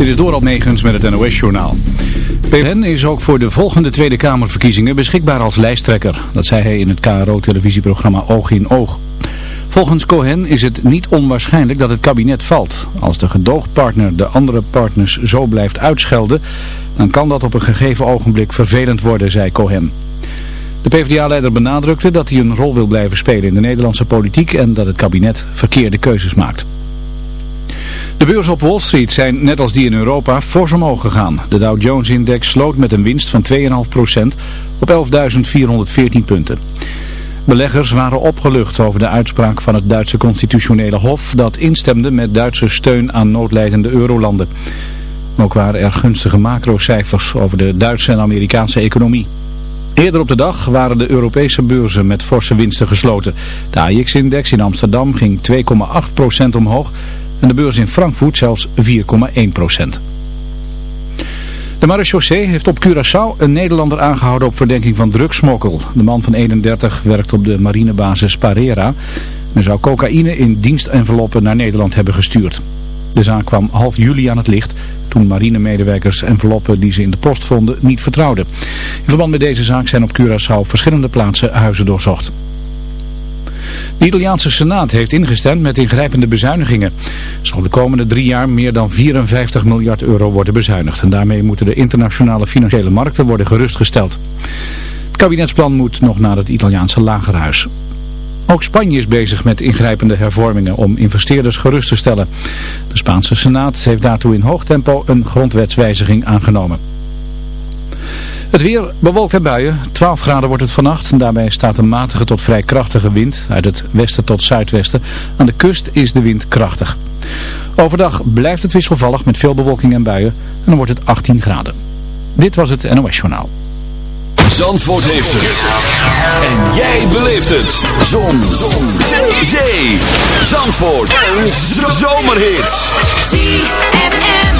Dit is Doral Megens met het NOS-journaal. PN is ook voor de volgende Tweede Kamerverkiezingen beschikbaar als lijsttrekker. Dat zei hij in het KRO-televisieprogramma Oog in Oog. Volgens Cohen is het niet onwaarschijnlijk dat het kabinet valt. Als de gedoogpartner de andere partners zo blijft uitschelden, dan kan dat op een gegeven ogenblik vervelend worden, zei Cohen. De PvdA-leider benadrukte dat hij een rol wil blijven spelen in de Nederlandse politiek en dat het kabinet verkeerde keuzes maakt. De beurzen op Wall Street zijn net als die in Europa fors omhoog gegaan. De Dow Jones-index sloot met een winst van 2,5% op 11.414 punten. Beleggers waren opgelucht over de uitspraak van het Duitse constitutionele hof dat instemde met Duitse steun aan noodlijdende eurolanden. Ook waren er gunstige macrocijfers over de Duitse en Amerikaanse economie. Eerder op de dag waren de Europese beurzen met forse winsten gesloten. De AX-index in Amsterdam ging 2,8% omhoog en de beurs in Frankfurt zelfs 4,1%. De marechaussee heeft op Curaçao een Nederlander aangehouden op verdenking van drugsmokkel. De man van 31 werkt op de marinebasis Parera en zou cocaïne in dienstenveloppen naar Nederland hebben gestuurd. De zaak kwam half juli aan het licht toen marinemedewerkers enveloppen die ze in de post vonden niet vertrouwden. In verband met deze zaak zijn op Curaçao verschillende plaatsen huizen doorzocht. De Italiaanse Senaat heeft ingestemd met ingrijpende bezuinigingen. Zal de komende drie jaar meer dan 54 miljard euro worden bezuinigd. En daarmee moeten de internationale financiële markten worden gerustgesteld. Het kabinetsplan moet nog naar het Italiaanse lagerhuis. Ook Spanje is bezig met ingrijpende hervormingen om investeerders gerust te stellen. De Spaanse Senaat heeft daartoe in hoog tempo een grondwetswijziging aangenomen. Het weer bewolkt en buien. 12 graden wordt het vannacht. En daarbij staat een matige tot vrij krachtige wind. Uit het westen tot zuidwesten. Aan de kust is de wind krachtig. Overdag blijft het wisselvallig met veel bewolking en buien. En dan wordt het 18 graden. Dit was het NOS Journaal. Zandvoort heeft het. En jij beleeft het. Zon. Zon. Zee. Zee. Zandvoort. Een zomerhit. ZFM.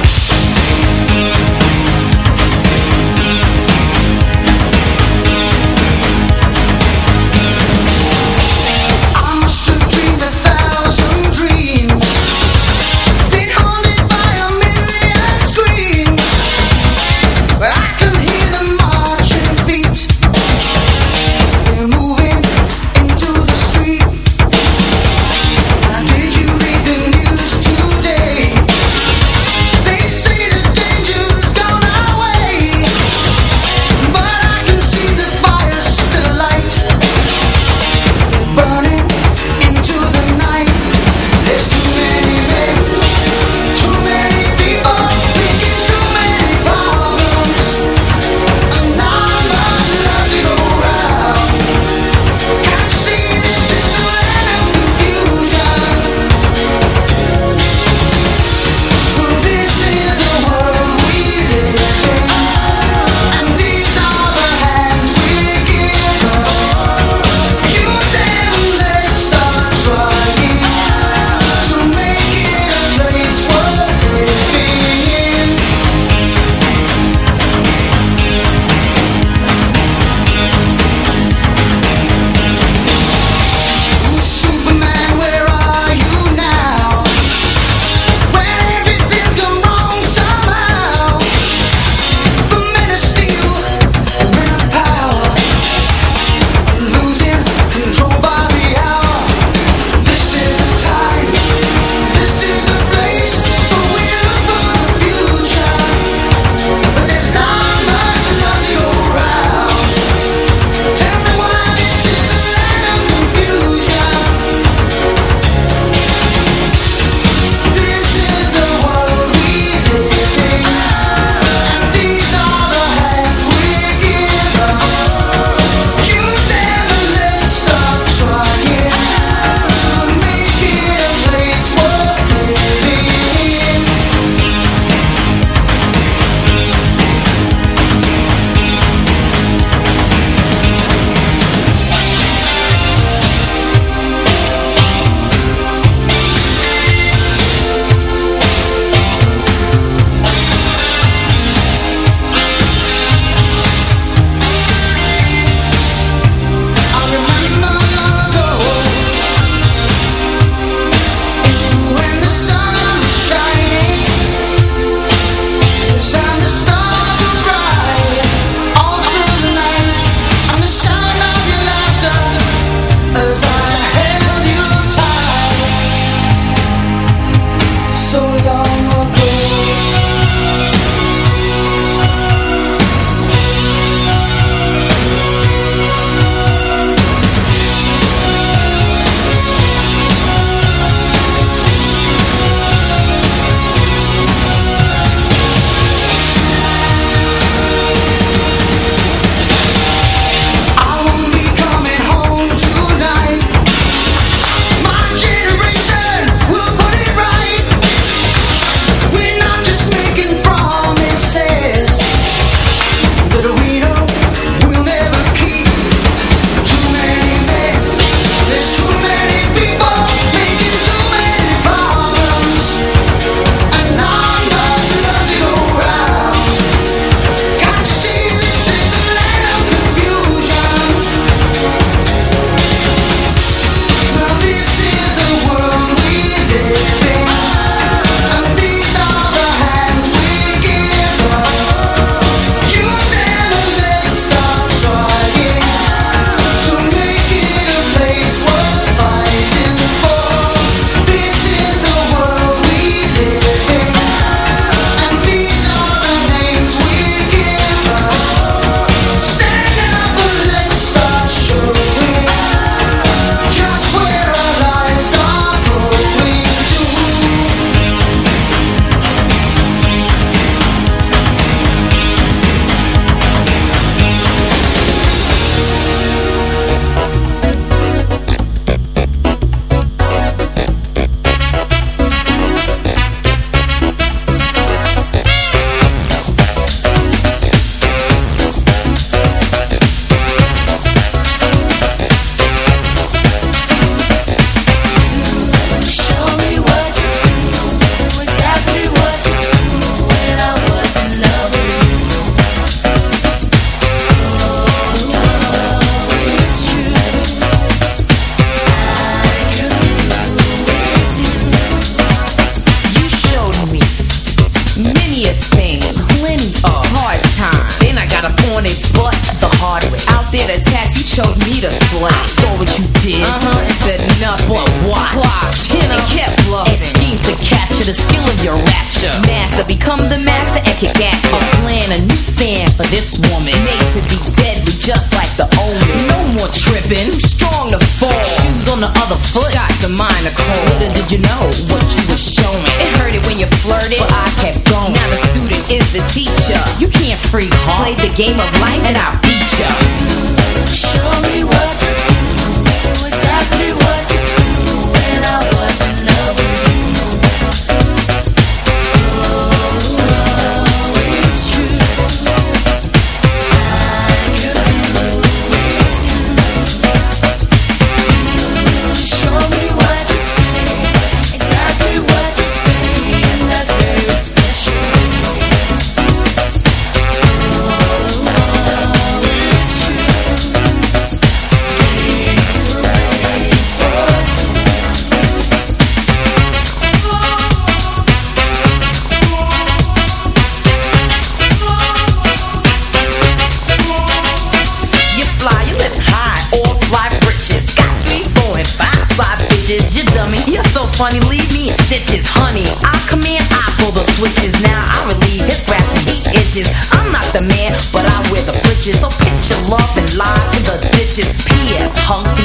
master, become the master and kick ass. A plan, a new span for this woman. Made to be deadly, just like the only. No more tripping, too strong to fall. Shoes on the other foot, shots of mine are cold. Little did you know what you were showing. It hurted when you flirted, but I kept going. Now the student is the teacher. You can't freak, huh? Play the game of life and I'll hung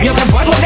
Minhas avós morreram é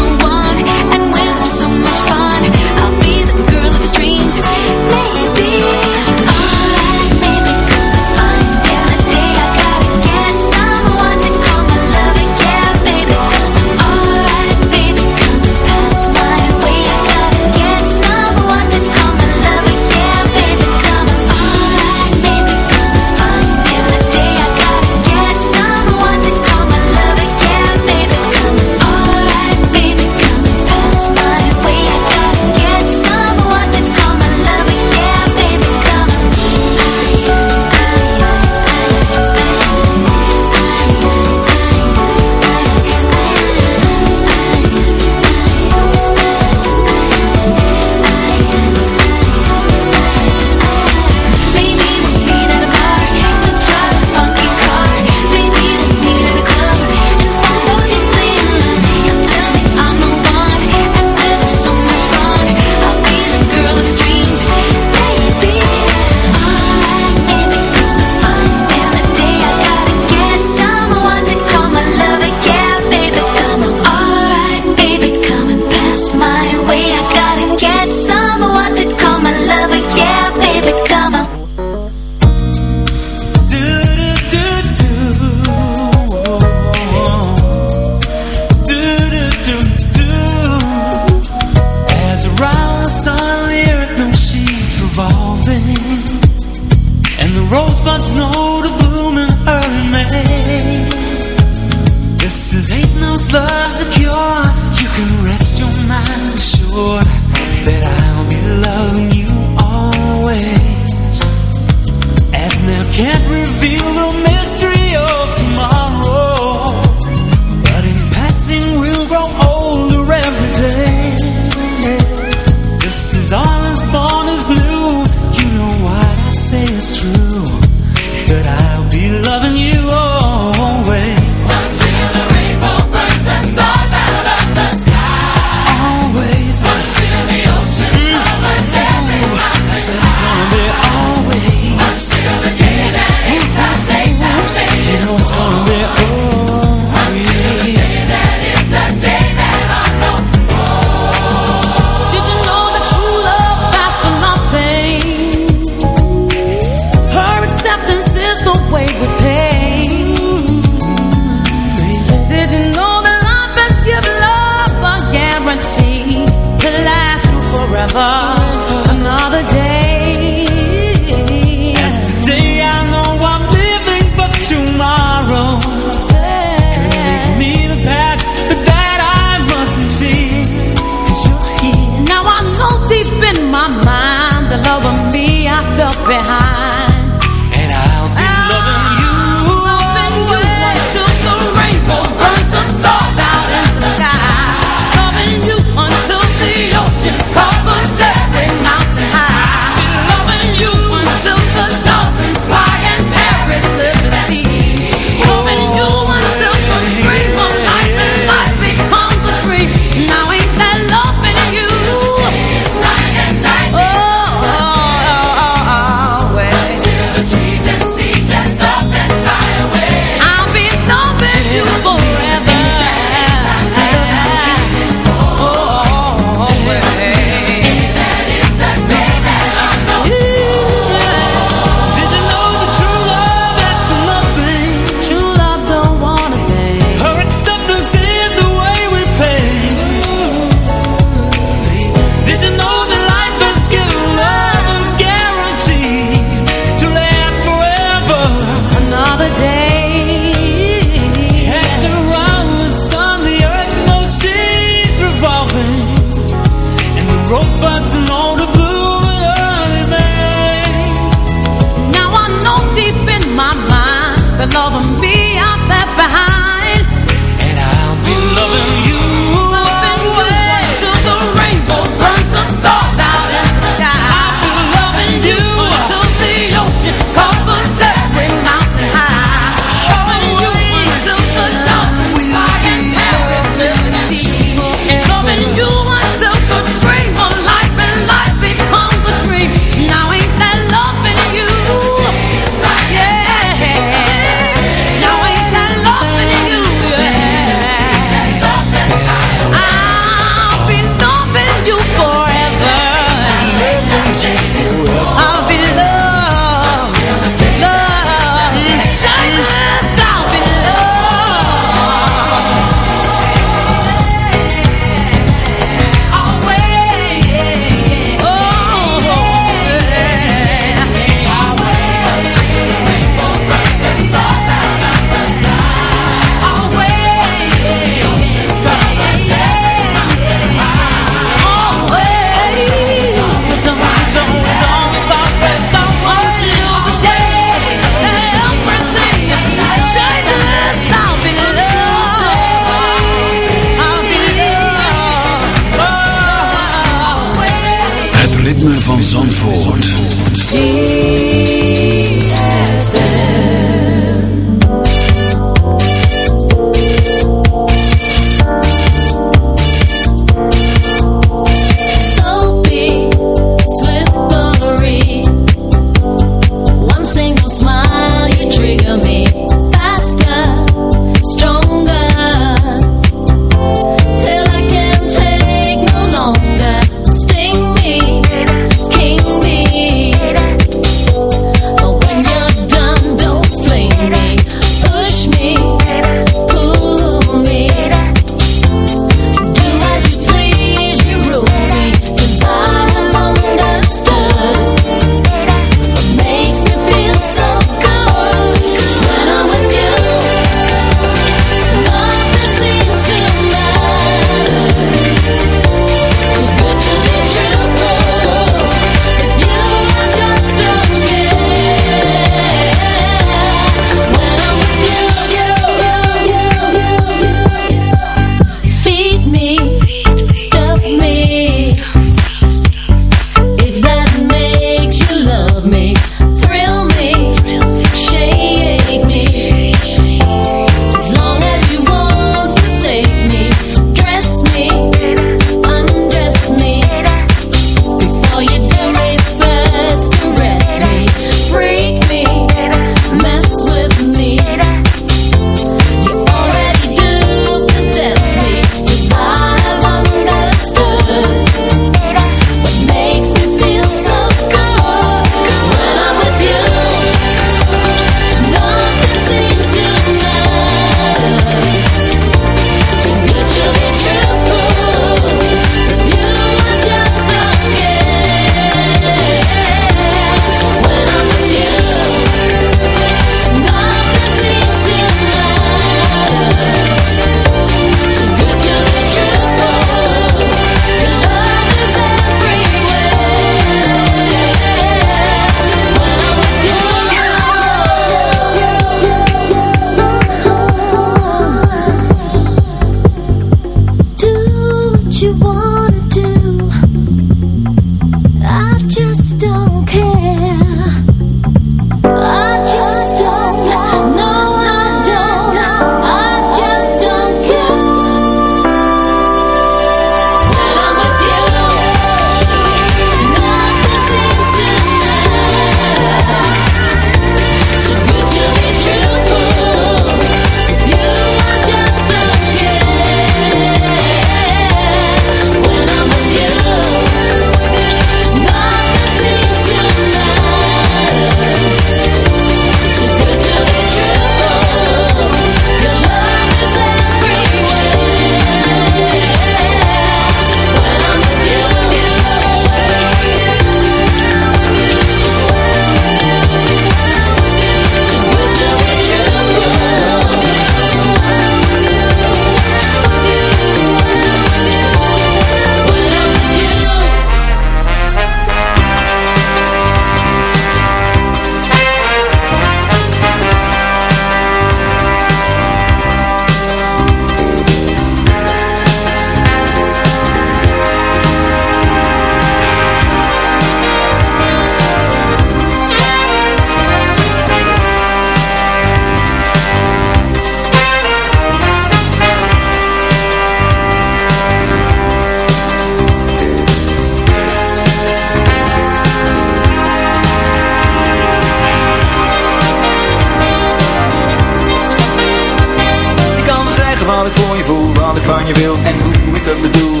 wat ik je voel, wat ik van je wil en hoe ik het bedoel.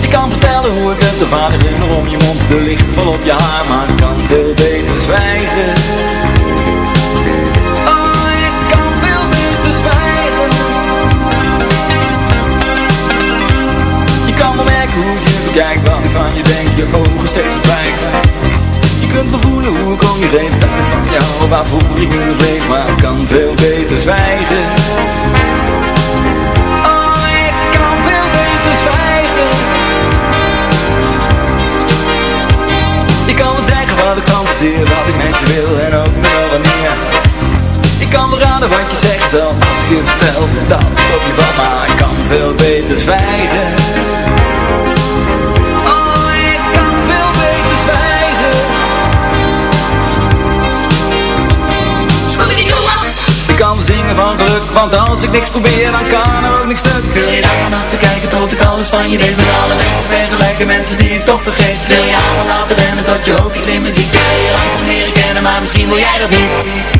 Ik kan vertellen hoe ik het, de vader om je mond, de licht vol op je haar Maar ik kan veel beter zwijgen. Oh, ik kan veel beter zwijgen. Je kan wel merken hoe je bekijk, wat ik van je denk, je ogen steeds verdwijgen. Je kunt wel voelen hoe ik om je geef, dat ik van jou, waarvoor ik nu leef Maar ik kan veel beter zwijgen Ik kan wel zeggen wat ik fantaseer, wat ik met je wil en ook nog wanneer Ik kan wel raden wat je zegt zelf als ik je vertel dat ik op je Maar ik kan veel beter zwijgen van want als ik niks probeer, dan kan er ook niks stuk. Wil je daar vanaf kijken tot ik alles van je weet, met alle mensen vergelijken, mensen die ik toch vergeet. Wil je allemaal laten rennen tot je ook iets in me ziet, wil je langzaam leren kennen, maar misschien wil jij dat niet.